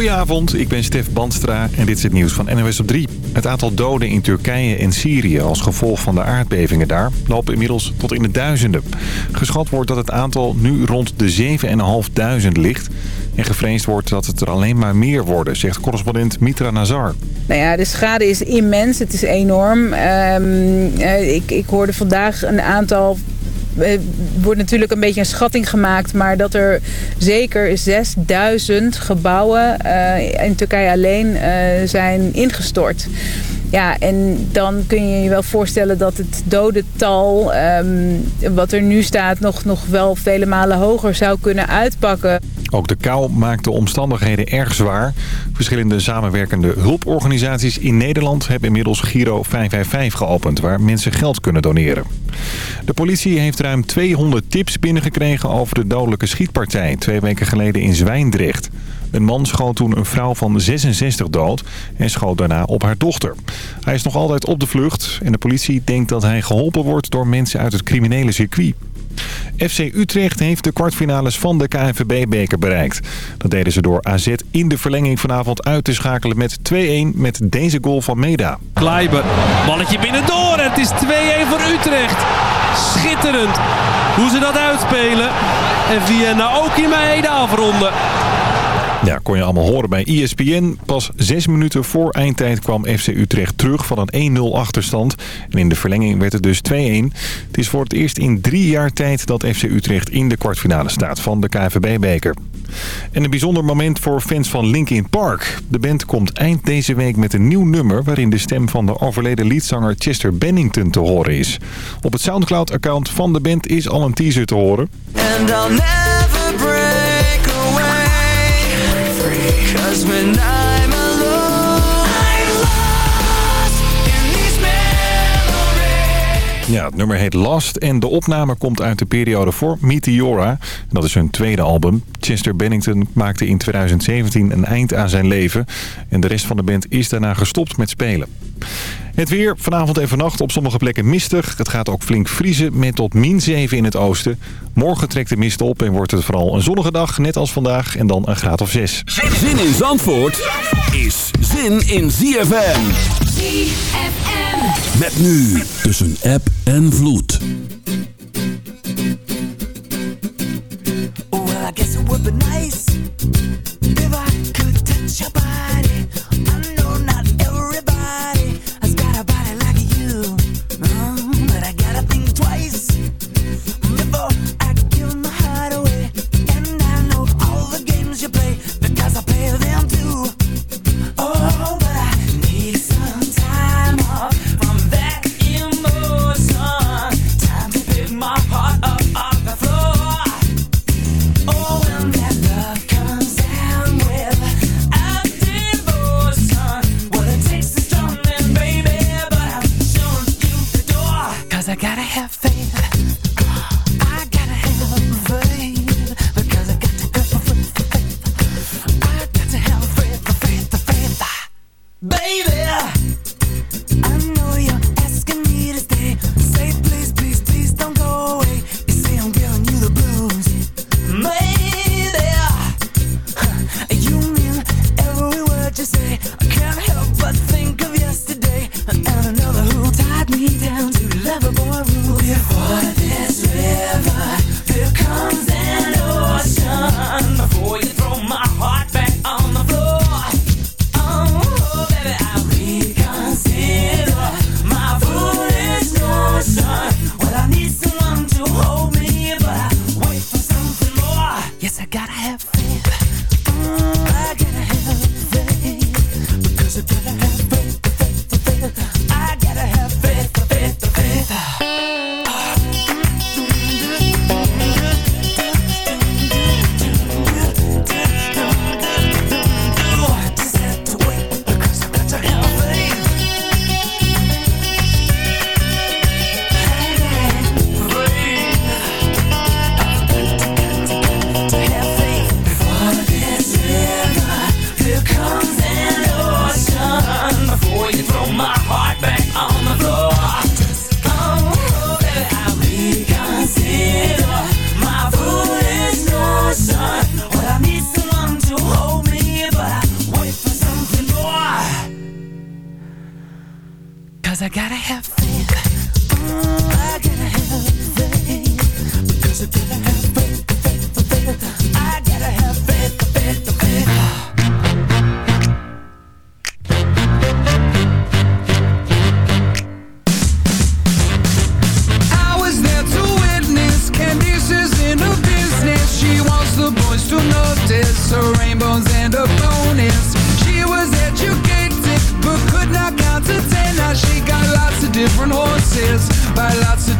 Goedenavond, ik ben Stef Bandstra en dit is het nieuws van NOS op 3. Het aantal doden in Turkije en Syrië als gevolg van de aardbevingen daar loopt inmiddels tot in de duizenden. Geschat wordt dat het aantal nu rond de 7.500 ligt. En gevreesd wordt dat het er alleen maar meer worden, zegt correspondent Mitra Nazar. Nou ja, de schade is immens. Het is enorm. Um, ik, ik hoorde vandaag een aantal wordt natuurlijk een beetje een schatting gemaakt... maar dat er zeker 6000 gebouwen uh, in Turkije alleen uh, zijn ingestort. Ja, en dan kun je je wel voorstellen dat het dodental, um, wat er nu staat, nog, nog wel vele malen hoger zou kunnen uitpakken. Ook de kou maakt de omstandigheden erg zwaar. Verschillende samenwerkende hulporganisaties in Nederland hebben inmiddels Giro 555 geopend, waar mensen geld kunnen doneren. De politie heeft ruim 200 tips binnengekregen over de dodelijke schietpartij twee weken geleden in Zwijndrecht. Een man schoot toen een vrouw van 66 dood en schoot daarna op haar dochter. Hij is nog altijd op de vlucht en de politie denkt dat hij geholpen wordt door mensen uit het criminele circuit. FC Utrecht heeft de kwartfinales van de KNVB-beker bereikt. Dat deden ze door AZ in de verlenging vanavond uit te schakelen met 2-1 met deze goal van Meda. Kleiber, balletje binnendoor. Het is 2-1 voor Utrecht. Schitterend hoe ze dat uitspelen. En via Naoki Maeda afronden. Ja, kon je allemaal horen bij ESPN. Pas zes minuten voor eindtijd kwam FC Utrecht terug van een 1-0 achterstand. En in de verlenging werd het dus 2-1. Het is voor het eerst in drie jaar tijd dat FC Utrecht in de kwartfinale staat van de KNVB-beker. En een bijzonder moment voor fans van Linkin Park. De band komt eind deze week met een nieuw nummer... waarin de stem van de overleden liedzanger Chester Bennington te horen is. Op het Soundcloud-account van de band is al een teaser te horen. Ja, het nummer heet Lost en de opname komt uit de periode voor Meteora. Dat is hun tweede album. Chester Bennington maakte in 2017 een eind aan zijn leven. En de rest van de band is daarna gestopt met spelen. Het weer vanavond en vannacht op sommige plekken mistig. Het gaat ook flink vriezen met tot min 7 in het oosten. Morgen trekt de mist op en wordt het vooral een zonnige dag, net als vandaag. En dan een graad of 6. Zin in Zandvoort is zin in ZFM. ZFM. Met nu tussen app en vloed. Well, I guess it would be nice if I could touch your body. You play because I play them too. You mean every word you say. I can't help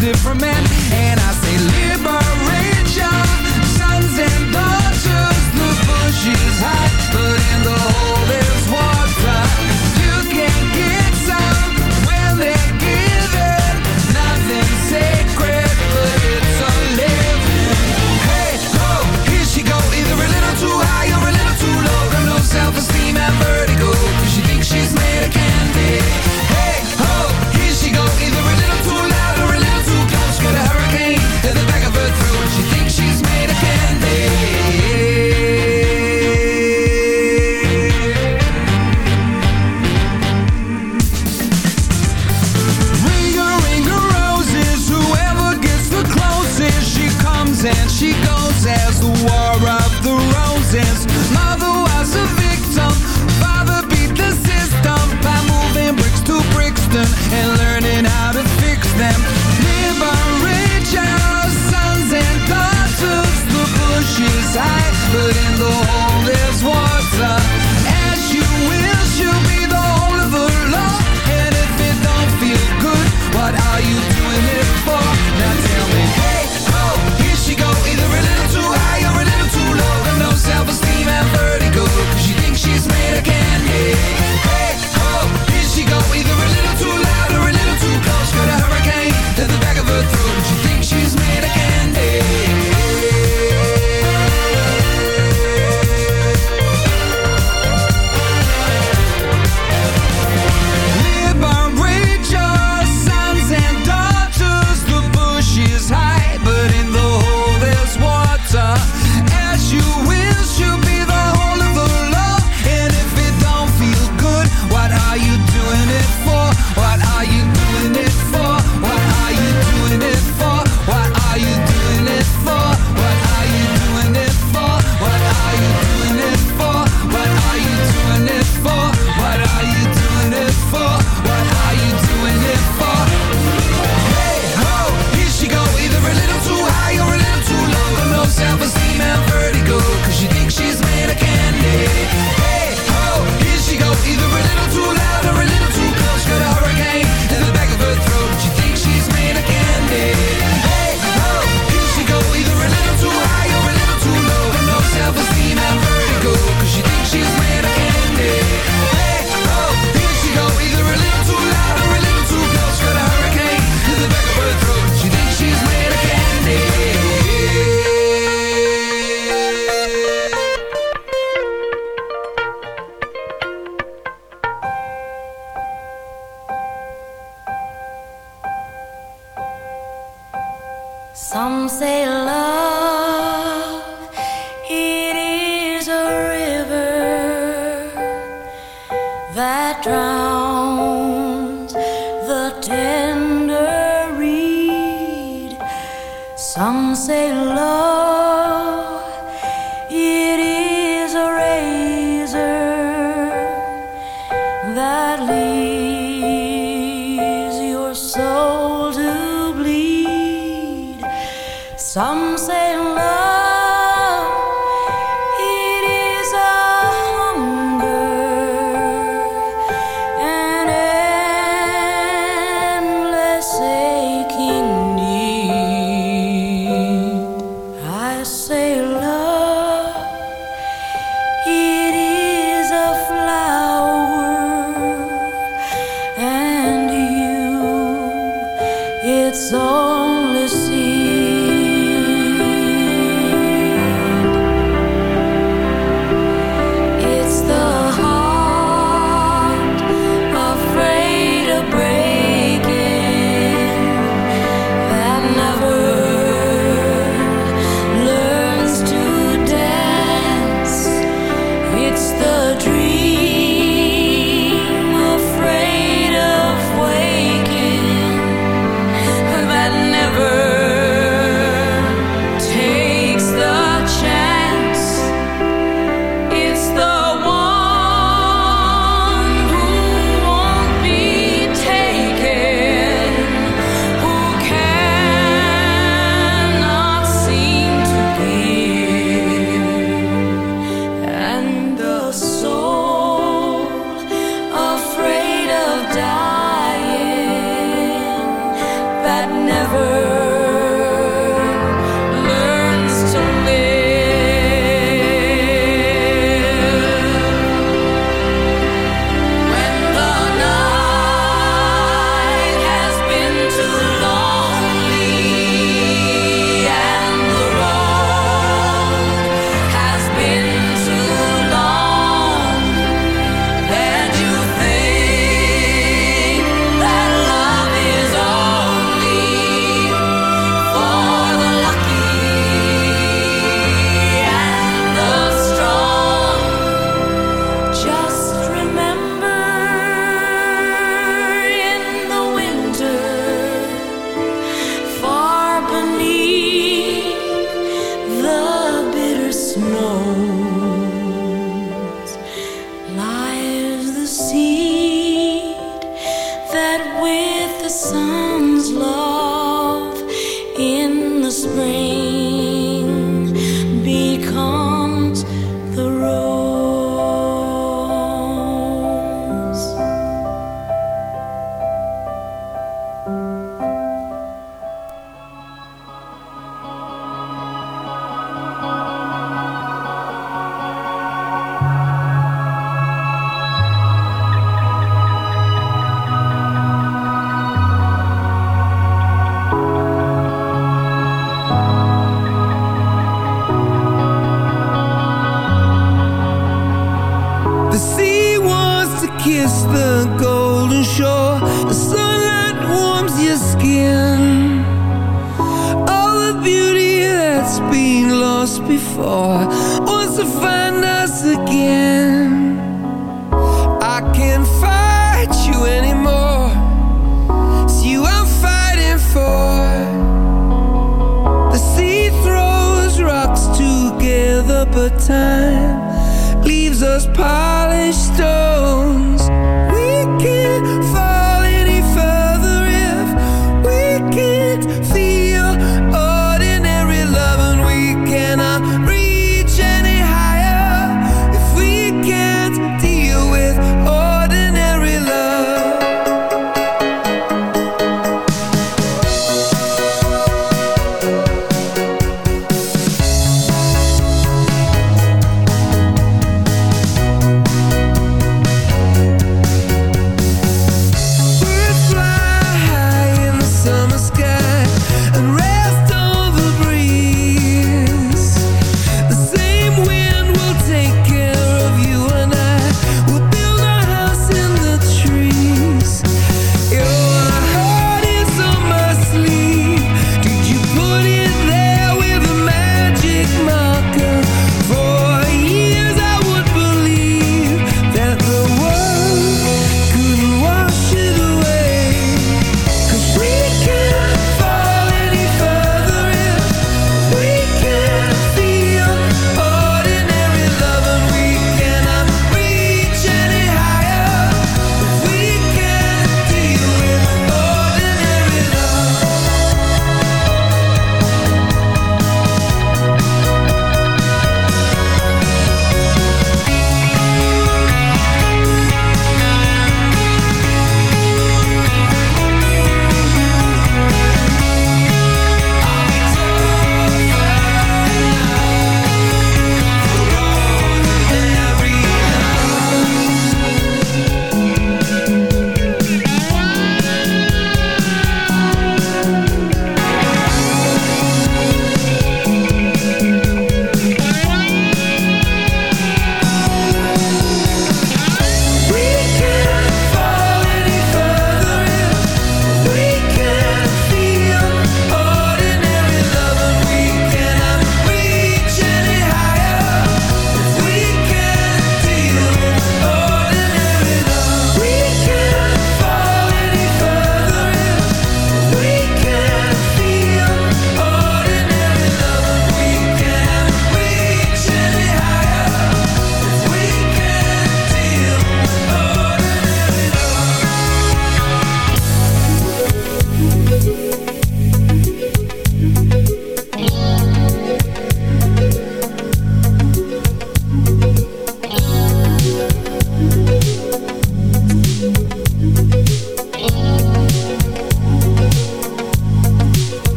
different man. And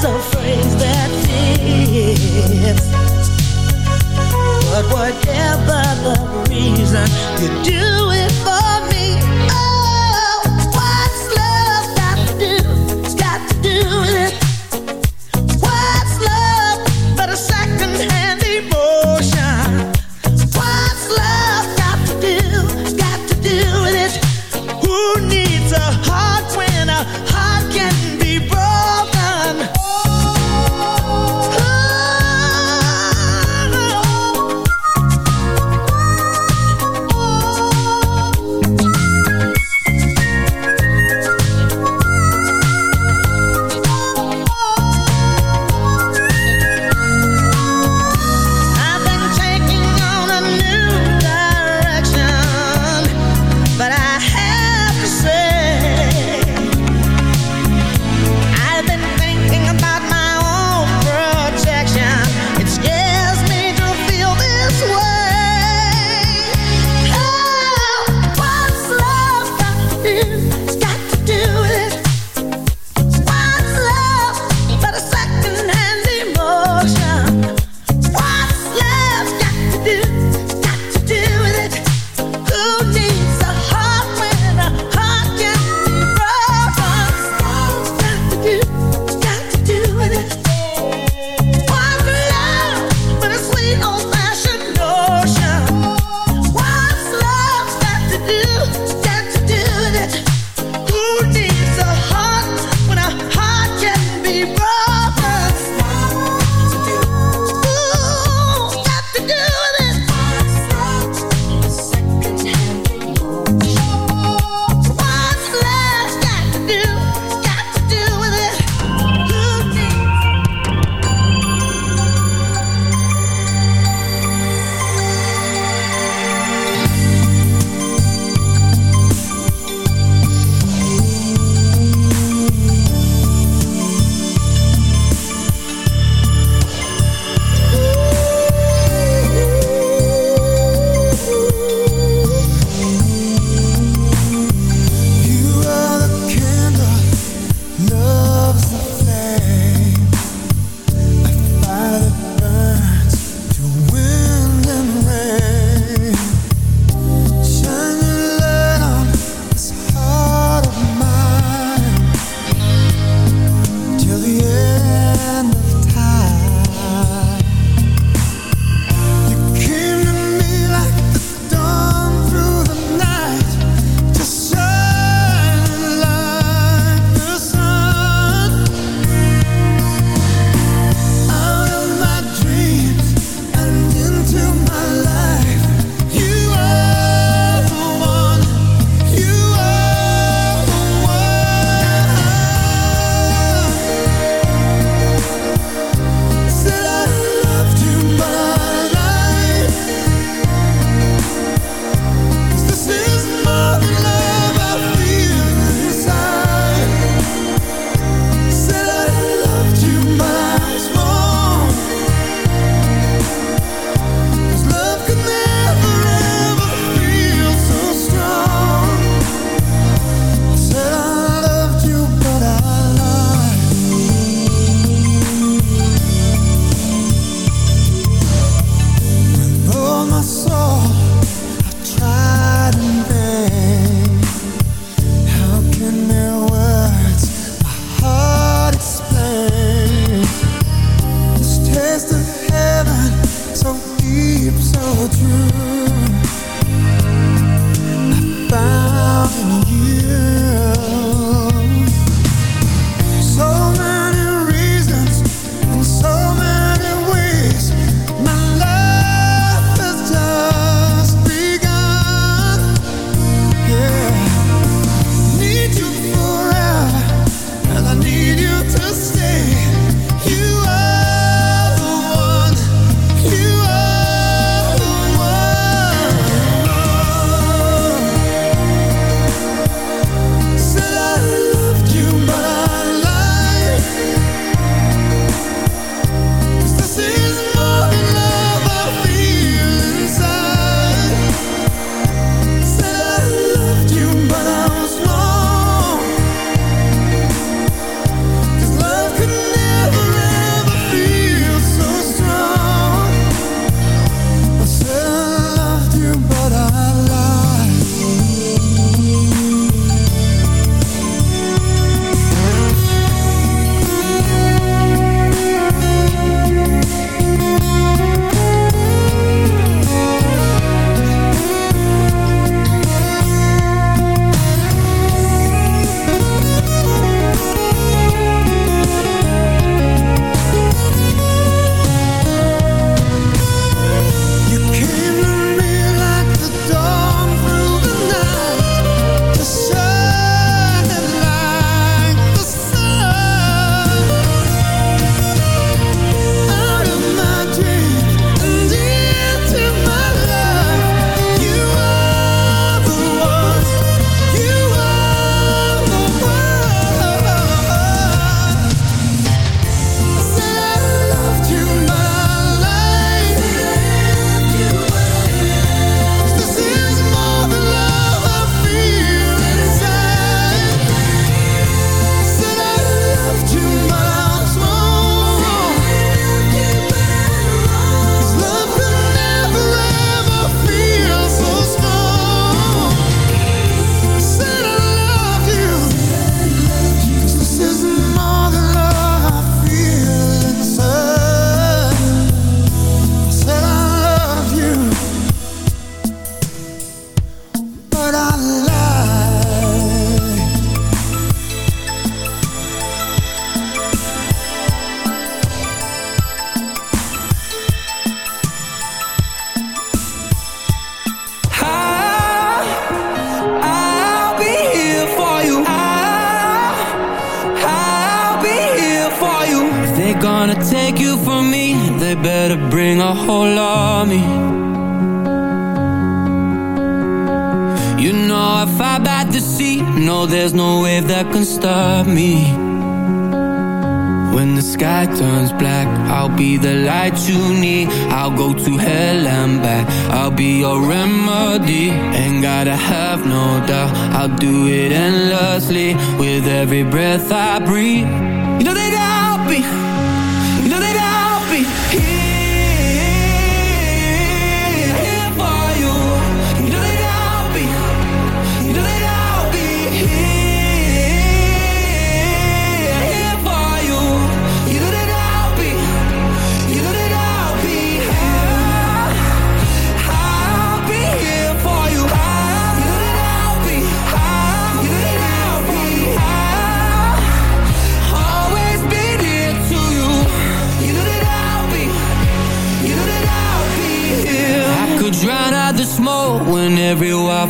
is a phrase that fits. But whatever the reason, you do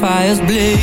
Fires blaze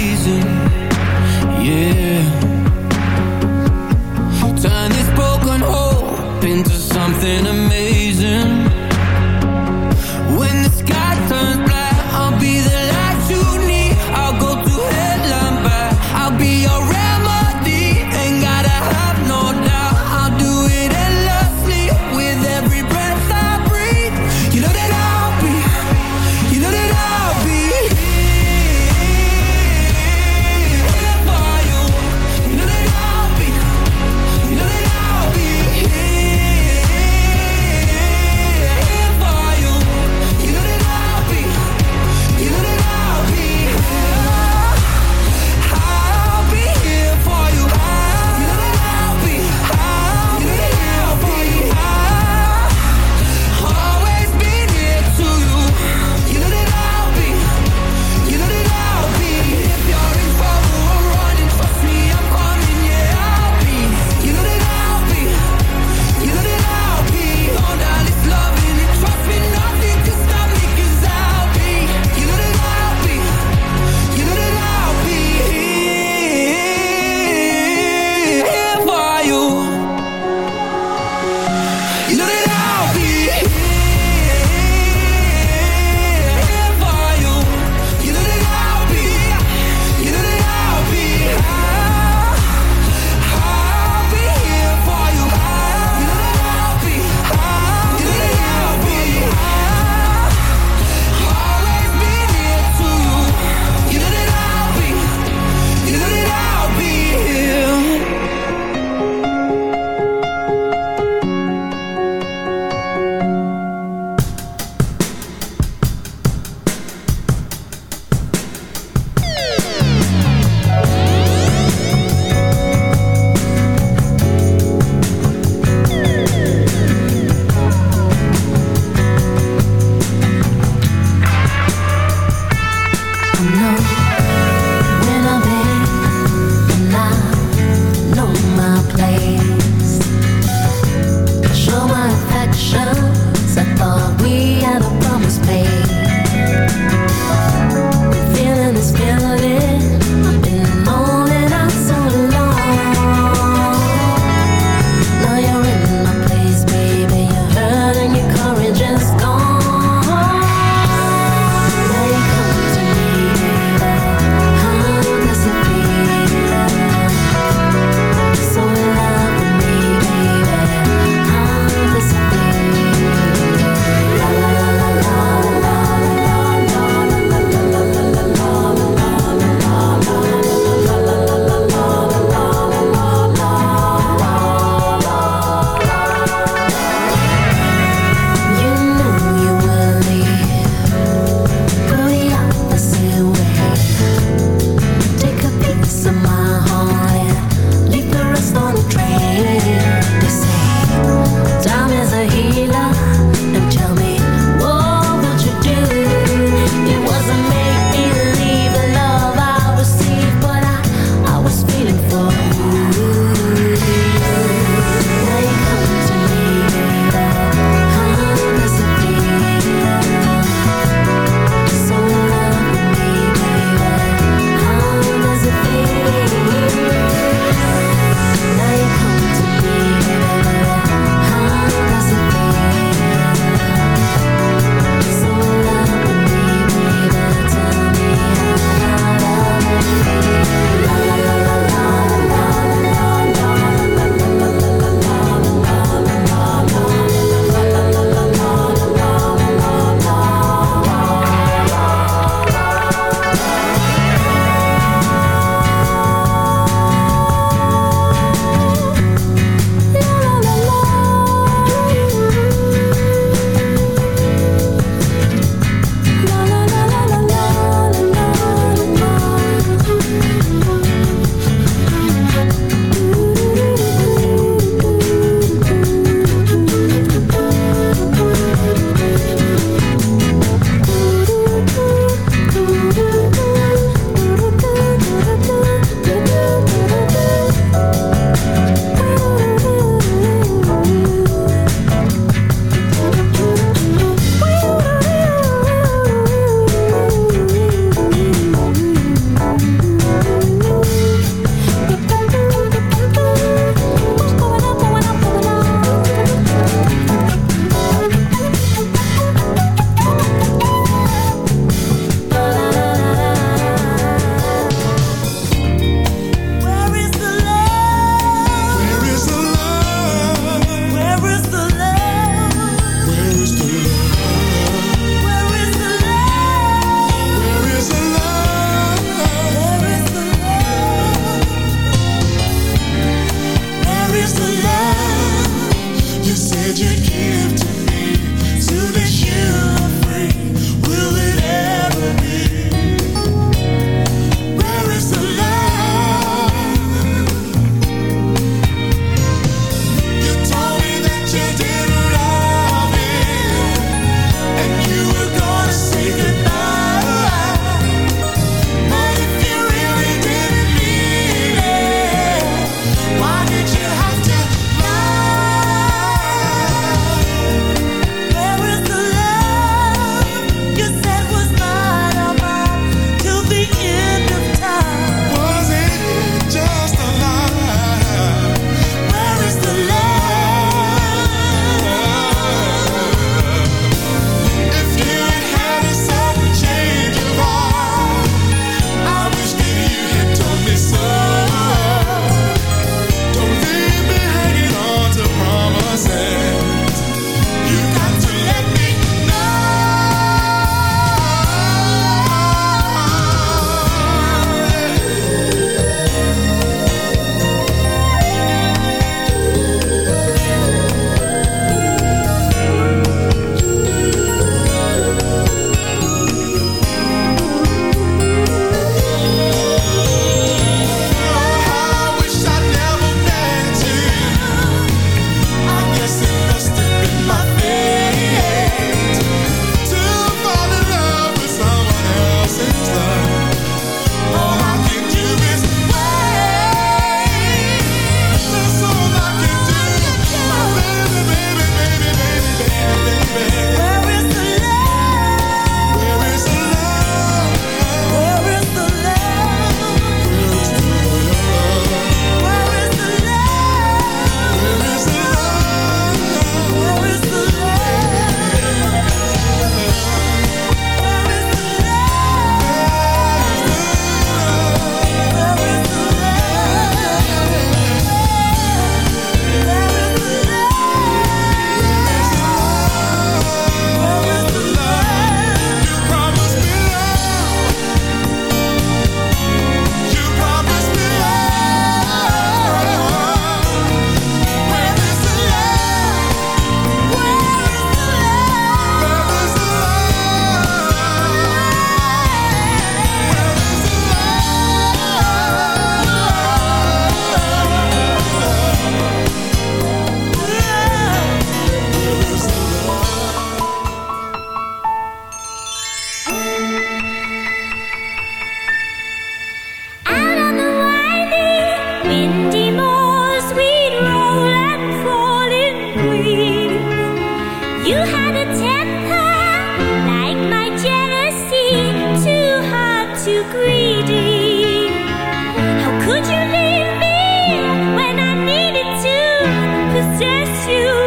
you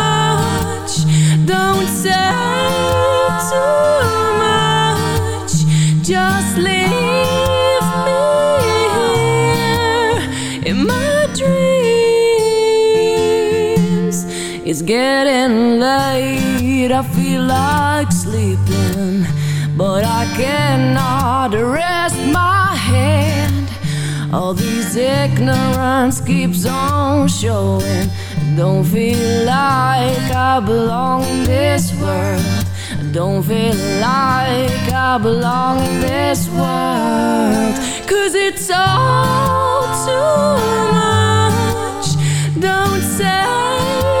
Don't say too much. Just leave me here in my dreams. It's getting late. I feel like sleeping, but I cannot rest my hand. All these ignorance keeps on showing. Don't feel like I belong in this world. Don't feel like I belong in this world. Cause it's all too much. Don't say